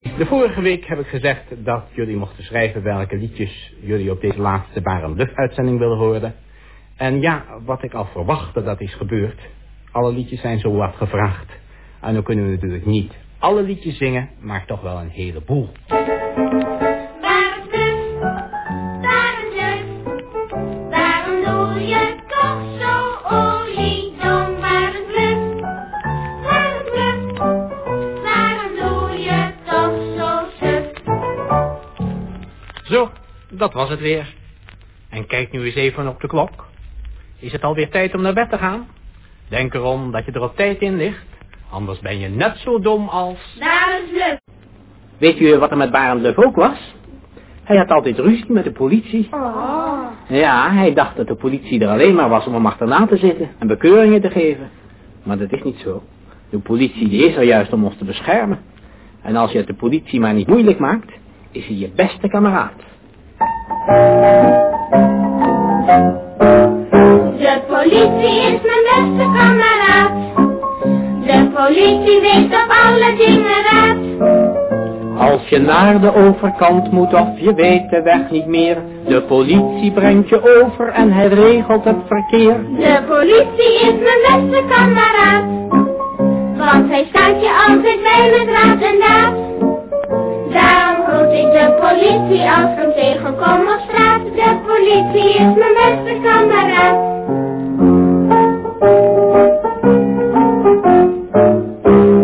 De vorige week heb ik gezegd dat jullie mochten schrijven welke liedjes jullie op deze laatste Lucht uitzending willen horen. En ja, wat ik al verwachtte, dat is gebeurd. Alle liedjes zijn zo wat gevraagd. En dan kunnen we natuurlijk niet alle liedjes zingen, maar toch wel een heleboel. Dat was het weer. En kijk nu eens even op de klok. Is het alweer tijd om naar bed te gaan? Denk erom dat je er op tijd in ligt. Anders ben je net zo dom als... Barend Luf. Weet u wat er met Barend Luf ook was? Hij had altijd ruzie met de politie. Oh. Ja, hij dacht dat de politie er alleen maar was om hem achterna te zitten en bekeuringen te geven. Maar dat is niet zo. De politie die is er juist om ons te beschermen. En als je het de politie maar niet moeilijk maakt, is hij je beste kameraad. De politie is mijn beste kameraad. De politie weet op alle dingen raad. Als je naar de overkant moet of je weet de weg niet meer, de politie brengt je over en hij regelt het verkeer. De politie is mijn beste kameraad, want hij staat je altijd bij met raad en daad. Politie als ik hem tegenkom op straat. De politie is mijn beste kameraad.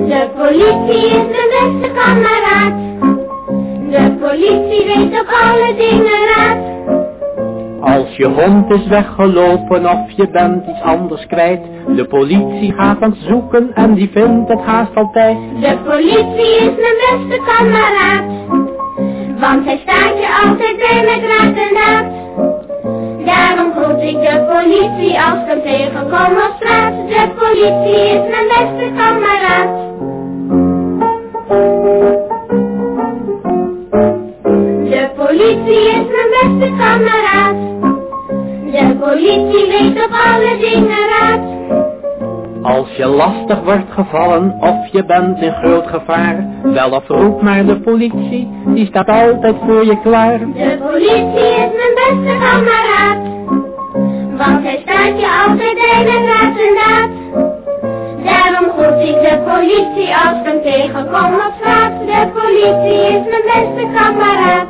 De politie is mijn beste kameraad. De politie weet op alle dingen raad. Als je hond is weggelopen of je bent iets anders kwijt, de politie gaat aan zoeken en die vindt het haast altijd. De politie is mijn beste kameraad. Want hij staat je altijd bij met raad en daad. Daarom groet ik de politie als ik hem op straat. De politie is mijn beste kameraad. De politie is mijn beste kameraad. De politie weet op alle dingen raad. Als je lastig wordt gevallen of je bent in groot gevaar, wel of roep maar de politie, die staat altijd voor je klaar. De politie is mijn beste kameraad. Want hij staat je altijd bij met raad en daad. Daarom groet ik de politie als ik hem tegenkom op straat. De politie is mijn beste kameraad.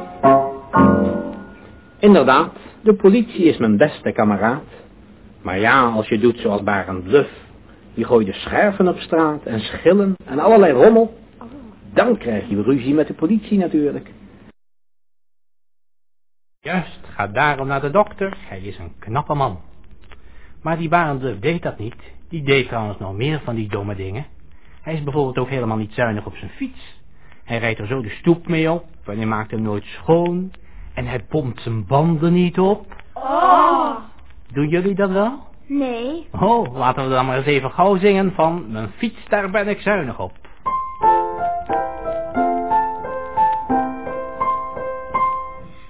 Inderdaad, de politie is mijn beste kameraad. Maar ja, als je doet zoals Barend Bluff, die gooit de scherven op straat en schillen en allerlei rommel, dan krijg je ruzie met de politie natuurlijk. Juist, ga daarom naar de dokter, hij is een knappe man. Maar die Barend Bluff deed dat niet, die deed trouwens nog meer van die domme dingen. Hij is bijvoorbeeld ook helemaal niet zuinig op zijn fiets. Hij rijdt er zo de stoep mee op en hij maakt hem nooit schoon. En hij pompt zijn banden niet op. Oh. Doen jullie dat wel? Nee. Oh, laten we dan maar eens even gauw zingen van... Mijn fiets, daar ben ik zuinig op.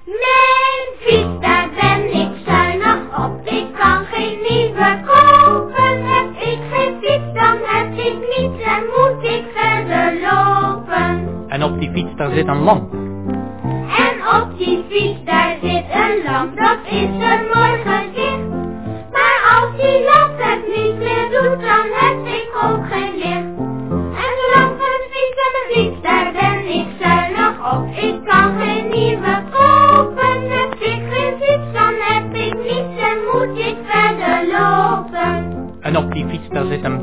Mijn fiets, daar ben ik zuinig op. Ik kan geen nieuwe kopen. Heb ik geen fiets, dan heb ik niets en moet ik verder lopen. En op die fiets, daar zit een lamp. En op die fiets, daar zit een lamp, dat is een mooi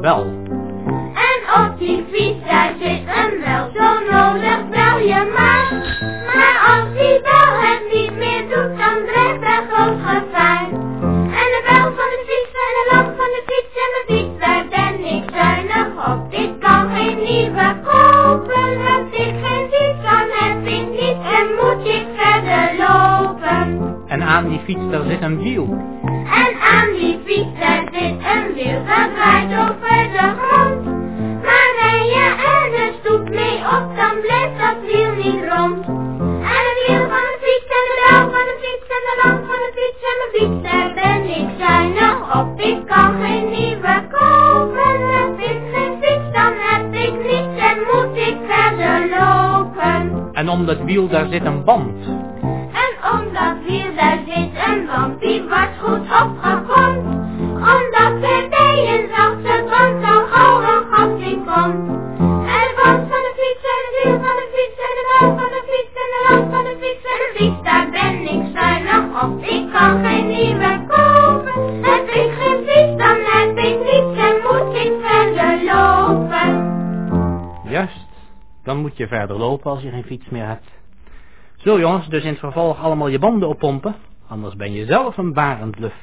bel. En op die fiets daar zit een bel, zo nodig bel je maar. Maar als die bel het niet meer doet, dan dreigt er groot gevaar. En de bel van de fiets en de lamp van de fiets en de fiets, daar ben ik zuinig op. Ik kan geen nieuwe kopen, heb ik geen fiets, dan heb ik niets en moet ik verder lopen. En aan die fiets, daar zit een wiel. En aan die fiets daar zit een wiel, dat draait over de grond. Maar rij je er de stoep mee op, dan blijft dat wiel niet rond. En het wiel van de fiets en de bel van de fiets en de lamp van de fiets en de fiets, daar ben ik zuinig op. Ik kan geen nieuwe kopen, heb ik geen fiets, dan heb ik niets en moet ik verder lopen. En om dat wiel daar zit een band. En om dat wiel daar zit band die wordt goed opgepompt. Omdat er bij een zachte band zo gauw een gat in komt. De band van de fiets en het wiel van de fiets en de band van de fiets en de lamp van de fiets en de fiets. Daar ben ik zuinig op. Ik kan geen nieuwe kopen. Heb ik geen fiets dan heb ik niets en moet ik verder lopen. Juist. Dan moet je verder lopen als je geen fiets meer hebt. Zo jongens, dus in het vervolg allemaal je banden oppompen. Anders ben je zelf een barend luf.